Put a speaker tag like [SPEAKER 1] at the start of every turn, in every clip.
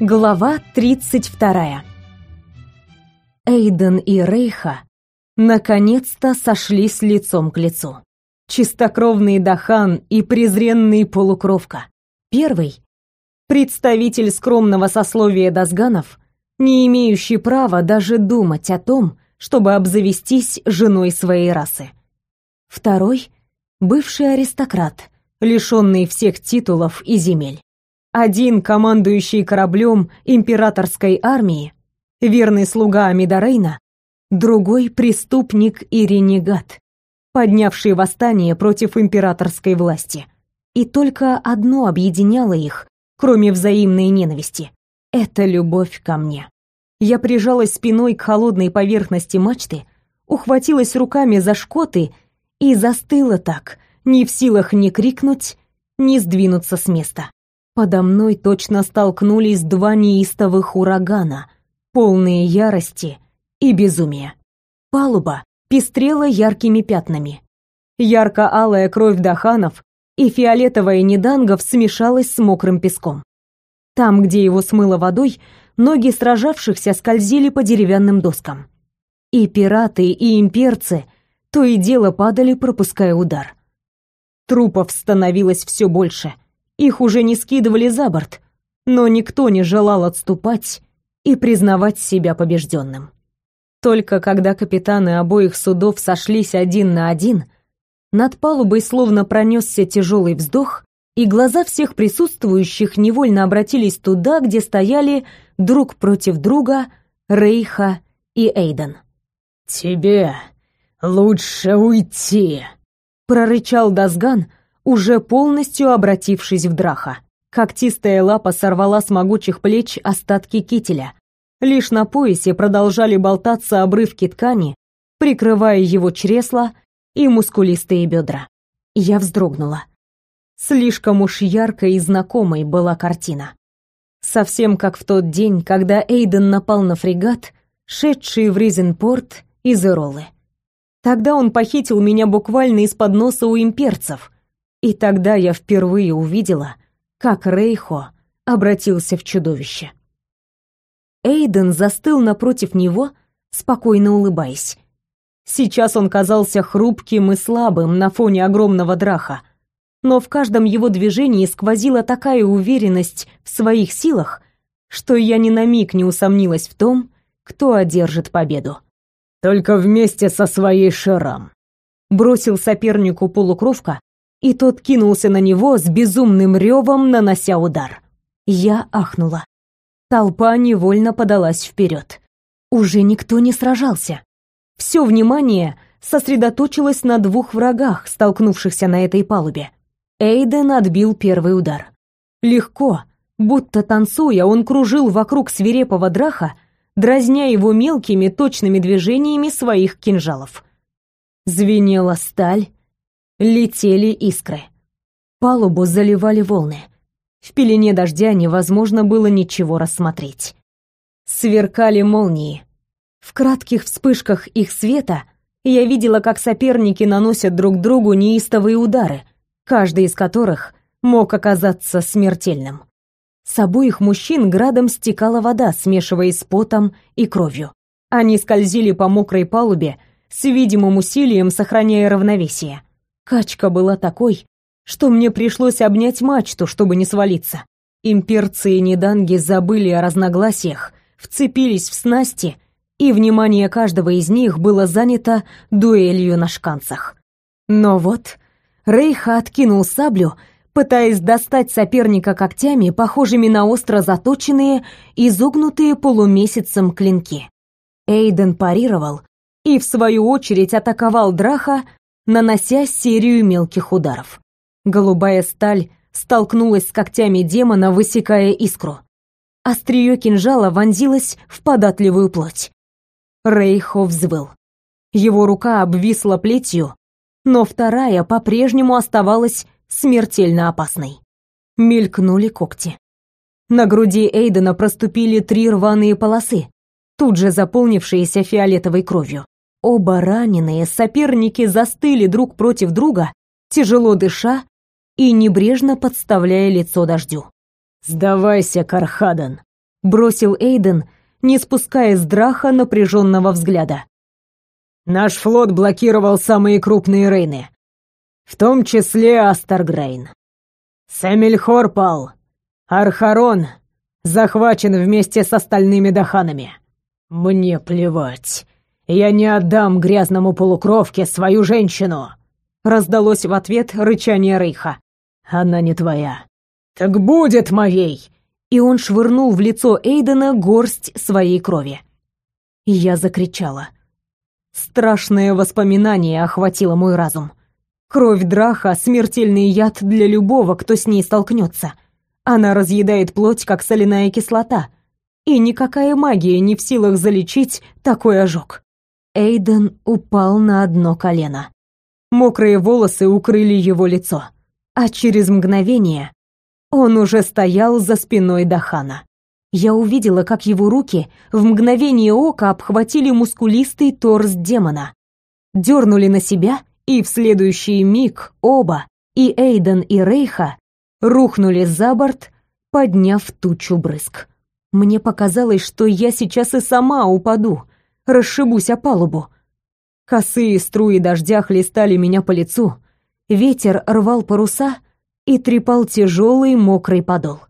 [SPEAKER 1] Глава 32. Эйден и Рейха наконец-то сошлись лицом к лицу. Чистокровный Дахан и презренный полукровка. Первый — представитель скромного сословия Дазганов, не имеющий права даже думать о том, чтобы обзавестись женой своей расы. Второй — бывший аристократ, лишенный всех титулов и земель. Один командующий кораблем императорской армии, верный слуга Амидарейна, другой преступник и ренегат, поднявший восстание против императорской власти. И только одно объединяло их, кроме взаимной ненависти это любовь ко мне. Я прижалась спиной к холодной поверхности мачты, ухватилась руками за шкоты и застыла так, не в силах ни крикнуть, ни сдвинуться с места. Подо мной точно столкнулись два неистовых урагана, полные ярости и безумия. Палуба пестрела яркими пятнами. Ярко-алая кровь даханов и фиолетовая недангов смешалась с мокрым песком. Там, где его смыло водой, ноги сражавшихся скользили по деревянным доскам. И пираты, и имперцы то и дело падали, пропуская удар. Трупов становилось все больше — их уже не скидывали за борт, но никто не желал отступать и признавать себя побежденным. Только когда капитаны обоих судов сошлись один на один, над палубой словно пронесся тяжелый вздох, и глаза всех присутствующих невольно обратились туда, где стояли друг против друга Рейха и Эйден.
[SPEAKER 2] «Тебе лучше уйти», —
[SPEAKER 1] прорычал Дазган, уже полностью обратившись в драха. Когтистая лапа сорвала с могучих плеч остатки кителя. Лишь на поясе продолжали болтаться обрывки ткани, прикрывая его чресла и мускулистые бедра. Я вздрогнула. Слишком уж яркой и знакомой была картина. Совсем как в тот день, когда Эйден напал на фрегат, шедший в Ризенпорт из Эролы. Тогда он похитил меня буквально из-под носа у имперцев — и тогда я впервые увидела, как Рейхо обратился в чудовище. Эйден застыл напротив него, спокойно улыбаясь. Сейчас он казался хрупким и слабым на фоне огромного драха, но в каждом его движении сквозила такая уверенность в своих силах, что я ни на миг не усомнилась в том, кто одержит победу.
[SPEAKER 2] «Только вместе со своей Шерам», —
[SPEAKER 1] бросил сопернику полукровка, и тот кинулся на него с безумным ревом, нанося удар. Я ахнула. Толпа невольно подалась вперед. Уже никто не сражался. Все внимание сосредоточилось на двух врагах, столкнувшихся на этой палубе. Эйден отбил первый удар. Легко, будто танцуя, он кружил вокруг свирепого драха, дразня его мелкими точными движениями своих кинжалов. Звенела сталь, летели искры. Палубу заливали волны. В пелене дождя невозможно было ничего рассмотреть. Сверкали молнии. В кратких вспышках их света я видела, как соперники наносят друг другу неистовые удары, каждый из которых мог оказаться смертельным. С обоих мужчин градом стекала вода, смешиваясь с потом и кровью. Они скользили по мокрой палубе с видимым усилием, сохраняя равновесие. Качка была такой, что мне пришлось обнять мачту, чтобы не свалиться. Имперцы и неданги забыли о разногласиях, вцепились в снасти, и внимание каждого из них было занято дуэлью на шканцах. Но вот Рейха откинул саблю, пытаясь достать соперника когтями, похожими на остро заточенные, изогнутые полумесяцем клинки. Эйден парировал и, в свою очередь, атаковал Драха, нанося серию мелких ударов. Голубая сталь столкнулась с когтями демона, высекая искру. Острие кинжала вонзилось в податливую плоть. Рейхо взвыл. Его рука обвисла плетью, но вторая по-прежнему оставалась смертельно опасной. Мелькнули когти. На груди Эйдена проступили три рваные полосы, тут же заполнившиеся фиолетовой кровью. Оба раненые соперники застыли друг против друга, тяжело дыша и небрежно подставляя лицо дождю.
[SPEAKER 2] «Сдавайся, Кархадан!»
[SPEAKER 1] бросил Эйден, не спуская с Драха напряженного взгляда.
[SPEAKER 2] Наш флот блокировал самые крупные рейны, в том числе Астаргрейн. Сэмельхор пал, Архарон захвачен вместе с остальными даханами. Мне плевать. Я не отдам грязному полукровке свою женщину.
[SPEAKER 1] Раздалось в ответ рычание Рейха.
[SPEAKER 2] Она не твоя. Так будет моей.
[SPEAKER 1] И он швырнул в лицо Эйдена горсть своей крови. Я закричала. Страшное воспоминание охватило мой разум. Кровь Драха — смертельный яд для любого, кто с ней столкнется. Она разъедает плоть, как соляная кислота, и никакая магия не в силах залечить такой ожог. Эйден упал на одно колено. Мокрые волосы укрыли его лицо, а через мгновение он уже стоял за спиной Дахана. Я увидела, как его руки в мгновение ока обхватили мускулистый торс демона, дернули на себя и в следующий миг оба, и Эйден, и Рейха, рухнули за борт, подняв тучу брызг. Мне показалось, что я сейчас и сама упаду, расшибусь о палубу. Косые струи дождя хлестали меня по лицу, ветер рвал паруса и трепал тяжелый мокрый подол.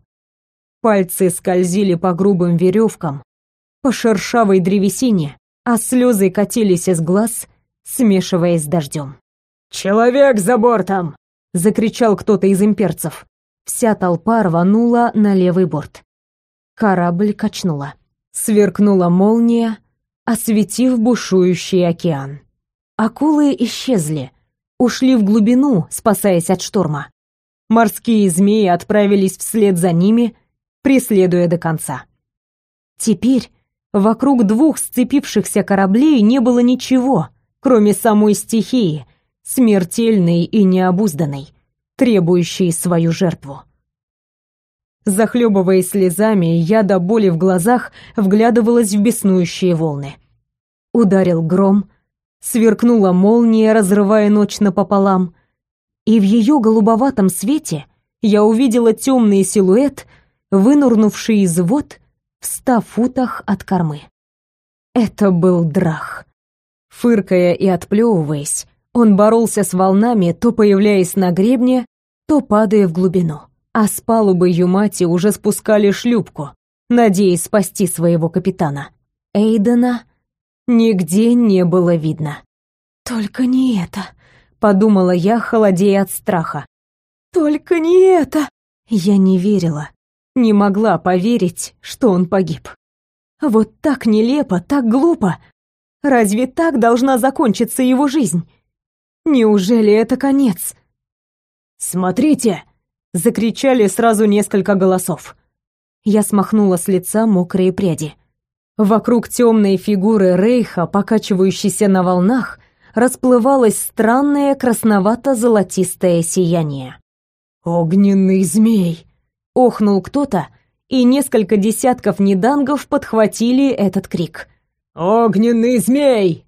[SPEAKER 1] Пальцы скользили по грубым веревкам, по шершавой древесине, а слезы катились из глаз, смешиваясь с дождем.
[SPEAKER 2] «Человек за бортом!»
[SPEAKER 1] — закричал кто-то из имперцев. Вся толпа рванула на левый борт. Корабль качнула. Сверкнула молния, осветив бушующий океан. Акулы исчезли, ушли в глубину, спасаясь от шторма. Морские змеи отправились вслед за ними, преследуя до конца. Теперь вокруг двух сцепившихся кораблей не было ничего, кроме самой стихии, смертельной и необузданной, требующей свою жертву. Захлебываясь слезами, я до боли в глазах вглядывалась в беснующие волны. Ударил гром, сверкнула молния, разрывая ночь напополам, и в ее голубоватом свете я увидела темный силуэт, вынурнувший из вод в ста футах от кормы. Это был Драх. Фыркая и отплевываясь, он боролся с волнами, то появляясь на гребне, то падая в глубину. А с палубы Юмати уже спускали шлюпку, надеясь спасти своего капитана. Эйдена нигде не было видно. «Только не это», — подумала я, холодея от страха. «Только не это!» Я не верила, не могла поверить, что он погиб. Вот так нелепо, так глупо. Разве так должна закончиться его жизнь? Неужели это конец?
[SPEAKER 2] «Смотрите!»
[SPEAKER 1] — закричали сразу несколько голосов. Я смахнула с лица мокрые пряди. Вокруг темной фигуры Рейха, покачивающейся на волнах, расплывалось странное красновато-золотистое сияние.
[SPEAKER 2] «Огненный змей!»
[SPEAKER 1] — охнул кто-то, и несколько десятков недангов подхватили этот крик.
[SPEAKER 2] «Огненный змей!»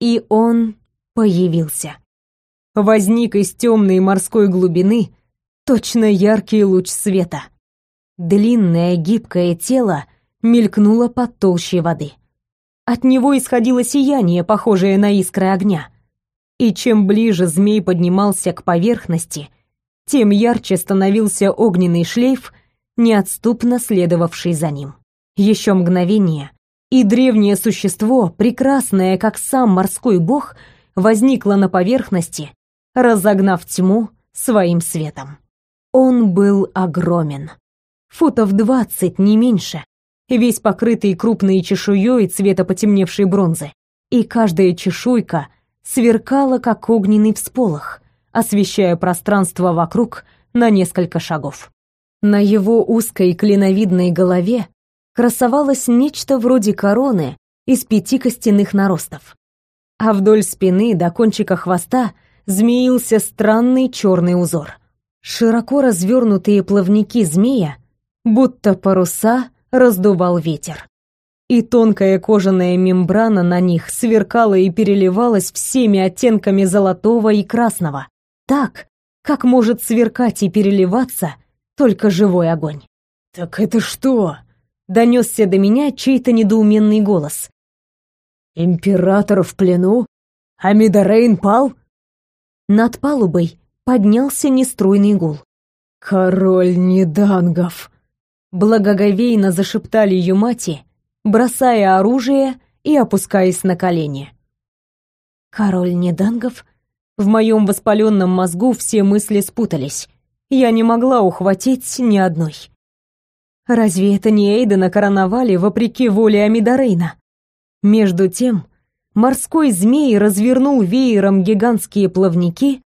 [SPEAKER 1] И он появился. Возник из темной морской глубины точно яркий луч света. Длинное гибкое тело мелькнуло под толщей воды. От него исходило сияние, похожее на искры огня. И чем ближе змей поднимался к поверхности, тем ярче становился огненный шлейф, неотступно следовавший за ним. Еще мгновение, и древнее существо, прекрасное, как сам морской бог, возникла на поверхности, разогнав тьму своим светом. Он был огромен. Футов двадцать, не меньше, весь покрытый крупной чешуей цвета потемневшей бронзы, и каждая чешуйка сверкала, как огненный всполох, освещая пространство вокруг на несколько шагов. На его узкой клиновидной голове красовалось нечто вроде короны из пяти костяных наростов а вдоль спины до кончика хвоста змеился странный черный узор. Широко развернутые плавники змея, будто паруса, раздувал ветер. И тонкая кожаная мембрана на них сверкала и переливалась всеми оттенками золотого и красного, так, как может сверкать и переливаться только живой огонь.
[SPEAKER 2] «Так это что?
[SPEAKER 1] донесся до меня чей-то недоуменный голос.
[SPEAKER 2] «Император в плену? Амидорейн пал?»
[SPEAKER 1] Над палубой поднялся неструйный гул.
[SPEAKER 2] «Король Недангов!»
[SPEAKER 1] Благоговейно зашептали Юмати, бросая оружие и опускаясь на колени. Король Недангов? В моем воспаленном мозгу все мысли спутались. Я не могла ухватить ни одной. Разве это не Эйдена короновали вопреки воле Амидарейна? Между тем, морской змей развернул веером гигантские плавники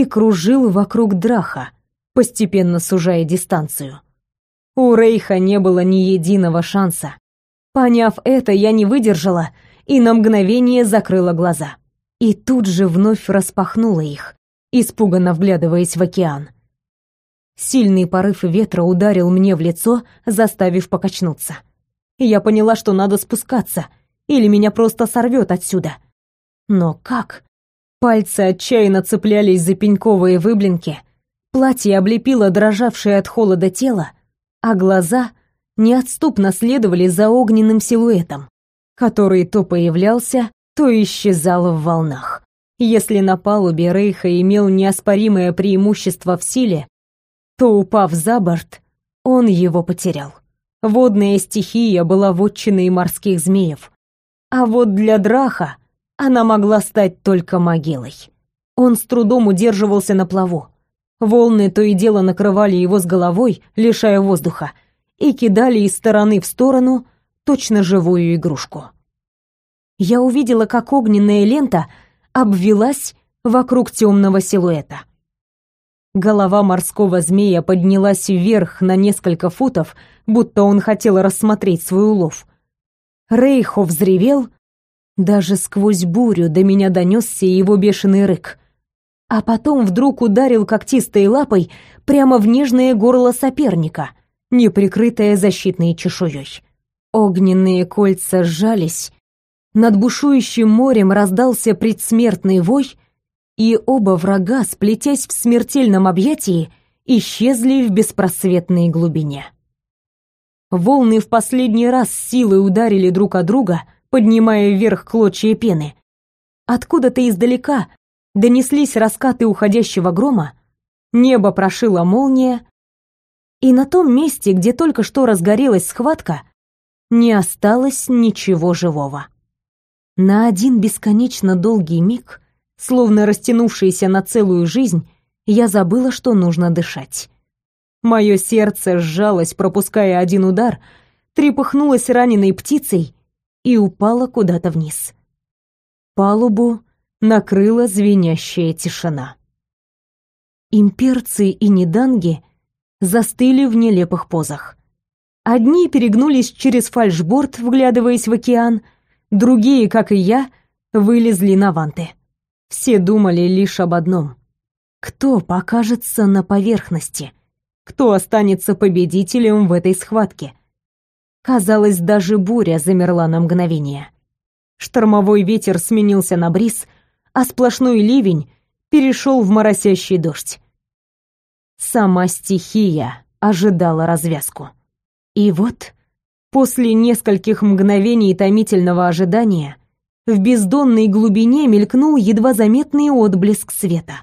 [SPEAKER 1] и кружил вокруг Драха, постепенно сужая дистанцию. У Рейха не было ни единого шанса. Поняв это, я не выдержала и на мгновение закрыла глаза. И тут же вновь распахнула их, испуганно вглядываясь в океан. Сильный порыв ветра ударил мне в лицо, заставив покачнуться. Я поняла, что надо спускаться, или меня просто сорвет отсюда. Но как? Пальцы отчаянно цеплялись за пеньковые выблинки, платье облепило дрожавшее от холода тело, а глаза неотступно следовали за огненным силуэтом, который то появлялся, то исчезал в волнах. Если на палубе Рейха имел неоспоримое преимущество в силе, то, упав за борт, он его потерял. Водная стихия была вотчиной морских змеев. А вот для Драха она могла стать только могилой. Он с трудом удерживался на плаву. Волны то и дело накрывали его с головой, лишая воздуха, и кидали из стороны в сторону точно живую игрушку. Я увидела, как огненная лента обвелась вокруг темного силуэта. Голова морского змея поднялась вверх на несколько футов, будто он хотел рассмотреть свой улов. Рейхо взревел, даже сквозь бурю до меня донесся его бешеный рык. А потом вдруг ударил когтистой лапой прямо в нежное горло соперника, не прикрытое защитной чешуей. Огненные кольца сжались, над бушующим морем раздался предсмертный вой — и оба врага, сплетясь в смертельном объятии, исчезли в беспросветной глубине. Волны в последний раз силой ударили друг о друга, поднимая вверх клочья пены. Откуда-то издалека донеслись раскаты уходящего грома, небо прошила молния, и на том месте, где только что разгорелась схватка, не осталось ничего живого. На один бесконечно долгий миг Словно растянувшаяся на целую жизнь, я забыла, что нужно дышать. Мое сердце сжалось, пропуская один удар, трепыхнулось раненой птицей и упало куда-то вниз. Палубу накрыла звенящая тишина. Имперцы и неданги застыли в нелепых позах. Одни перегнулись через фальшборд, вглядываясь в океан, другие, как и я, вылезли на ванты. Все думали лишь об одном. Кто покажется на поверхности? Кто останется победителем в этой схватке? Казалось, даже буря замерла на мгновение. Штормовой ветер сменился на бриз, а сплошной ливень перешел в моросящий дождь. Сама стихия ожидала развязку. И вот, после нескольких мгновений томительного ожидания, в бездонной глубине мелькнул едва заметный отблеск света,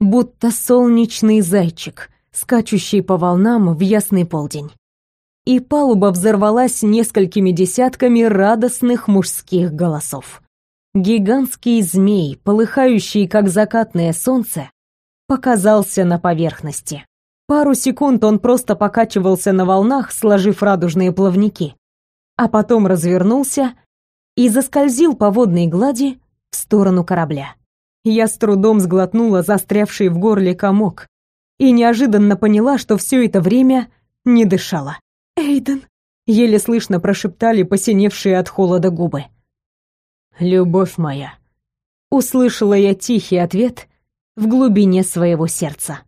[SPEAKER 1] будто солнечный зайчик, скачущий по волнам в ясный полдень. И палуба взорвалась несколькими десятками радостных мужских голосов. Гигантский змей, полыхающий как закатное солнце, показался на поверхности. Пару секунд он просто покачивался на волнах, сложив радужные плавники, а потом развернулся и заскользил по водной глади в сторону корабля. Я с трудом сглотнула застрявший в горле комок и неожиданно поняла, что все это время не дышала. «Эйден!» — еле слышно прошептали посиневшие от холода губы. «Любовь моя!» — услышала я тихий ответ в глубине своего сердца.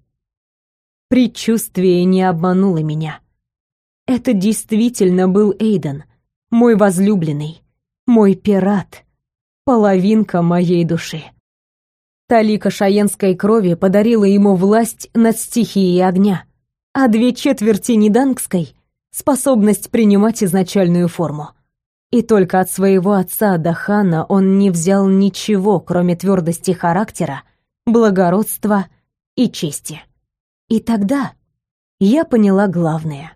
[SPEAKER 1] Предчувствие не обмануло меня. Это действительно был Эйден, мой возлюбленный, мой пират, половинка моей души. Талика шаенской крови подарила ему власть над стихией огня, а две четверти недангской способность принимать изначальную форму. И только от своего отца Дахана он не взял ничего, кроме твердости характера, благородства и чести. И тогда я поняла главное.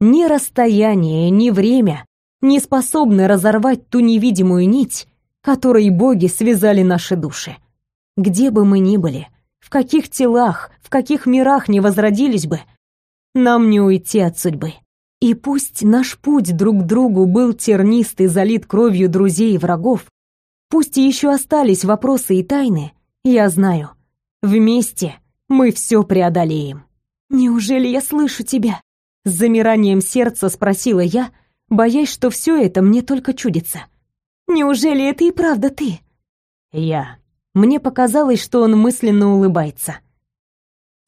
[SPEAKER 1] Ни расстояние, ни время не способны разорвать ту невидимую нить, которой боги связали наши души. Где бы мы ни были, в каких телах, в каких мирах не возродились бы, нам не уйти от судьбы. И пусть наш путь друг к другу был тернистый, залит кровью друзей и врагов, пусть еще остались вопросы и тайны, я знаю, вместе мы все преодолеем. Неужели я слышу тебя? С замиранием сердца спросила я, боясь, что все это мне только чудится. Неужели это и правда ты? Я. Мне показалось, что он мысленно улыбается.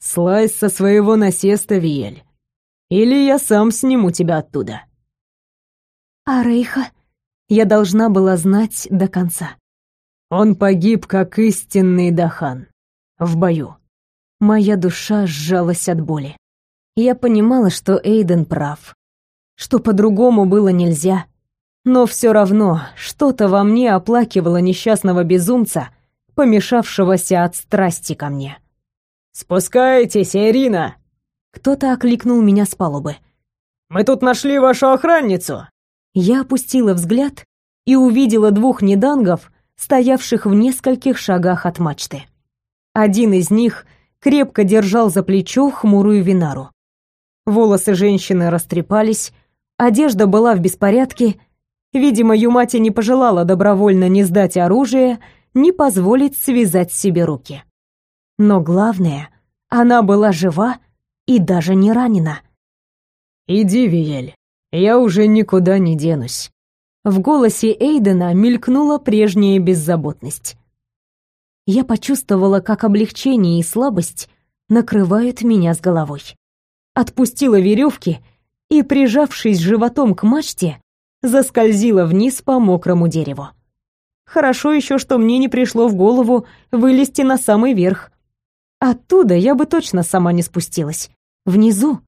[SPEAKER 1] Слазь со своего насеста, Виель. Или я сам сниму тебя оттуда. А Рейха? Я должна была знать до конца. Он погиб, как истинный Дахан. В бою. Моя душа сжалась от боли. Я понимала, что Эйден прав. Что по-другому было нельзя. Но все равно что-то во мне оплакивало несчастного безумца, помешавшегося от страсти ко мне. «Спускайтесь, Ирина!» Кто-то окликнул меня с палубы. «Мы тут нашли вашу охранницу!» Я опустила взгляд и увидела двух недангов, стоявших в нескольких шагах от мачты. Один из них крепко держал за плечо хмурую Винару. Волосы женщины растрепались, одежда была в беспорядке. Видимо, Юмати не пожелала добровольно ни сдать оружие, ни позволить связать себе руки. Но главное, она была жива и даже не ранена. «Иди, Виель, я уже никуда не денусь». В голосе Эйдена мелькнула прежняя беззаботность. Я почувствовала, как облегчение и слабость накрывают меня с головой. Отпустила веревки и, прижавшись животом к мачте, заскользила вниз по мокрому дереву. Хорошо еще, что мне не пришло в голову вылезти на самый верх. Оттуда я бы точно сама не спустилась. Внизу,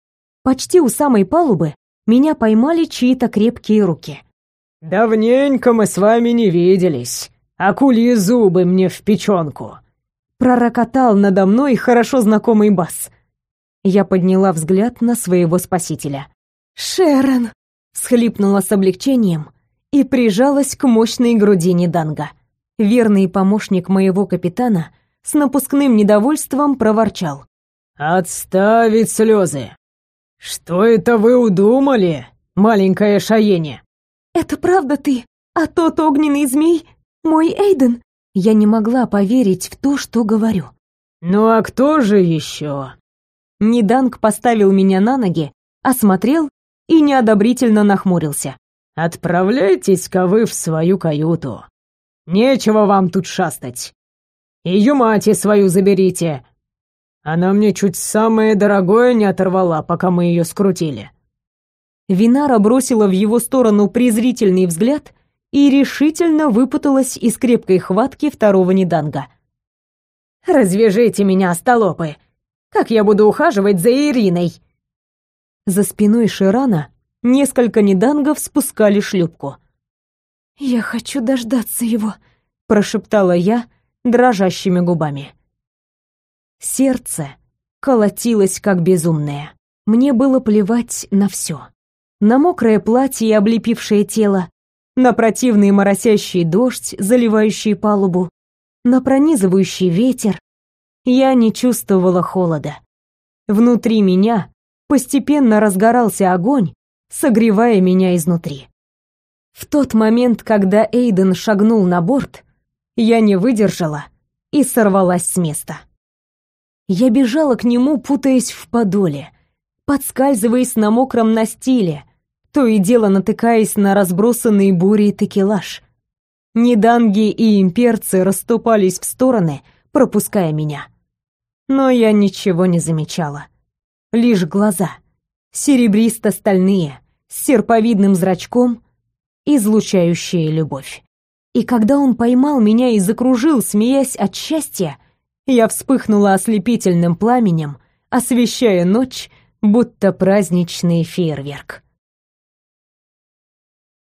[SPEAKER 1] почти у самой палубы, меня поймали чьи-то крепкие руки.
[SPEAKER 2] «Давненько мы с вами не виделись. Акульи зубы мне в печенку!»
[SPEAKER 1] Пророкотал надо мной хорошо знакомый бас. Я подняла взгляд на своего спасителя. «Шерон!» — схлипнула с облегчением и прижалась к мощной грудине Данга. Верный помощник моего капитана с напускным недовольством проворчал.
[SPEAKER 2] «Отставить слезы! Что это вы удумали, маленькая Шаене?»
[SPEAKER 1] «Это правда ты? А тот огненный змей — мой Эйден?» Я не могла поверить в то, что говорю.
[SPEAKER 2] «Ну а кто же еще?»
[SPEAKER 1] Ниданг поставил меня на ноги, осмотрел и неодобрительно нахмурился.
[SPEAKER 2] «Отправляйтесь-ка вы в свою каюту. Нечего вам тут шастать. И Юмати свою заберите, она мне чуть самое дорогое не оторвала, пока мы ее скрутили».
[SPEAKER 1] Винара бросила в его сторону презрительный взгляд и решительно выпуталась из крепкой хватки второго неданга.
[SPEAKER 2] «Развяжите меня, столопы! Как я буду ухаживать за Ириной?»
[SPEAKER 1] За спиной Ширана несколько недангов спускали шлюпку. «Я хочу дождаться его», — прошептала я дрожащими губами. Сердце колотилось как безумное. Мне было плевать на все. На мокрое платье и облепившее тело, на противный моросящий дождь, заливающий палубу, на пронизывающий ветер. Я не чувствовала холода. Внутри меня постепенно разгорался огонь, согревая меня изнутри. В тот момент, когда Эйден шагнул на борт, я не выдержала и сорвалась с места. Я бежала к нему, путаясь в подоле, подскальзываясь на мокром настиле, то и дело натыкаясь на разбросанные бурей текелаж. Неданги и имперцы расступались в стороны, пропуская меня. Но я ничего не замечала. Лишь глаза, серебристо-стальные, с серповидным зрачком, излучающие любовь. И когда он поймал меня и закружил, смеясь от счастья, я вспыхнула ослепительным пламенем, освещая ночь, будто праздничный фейерверк.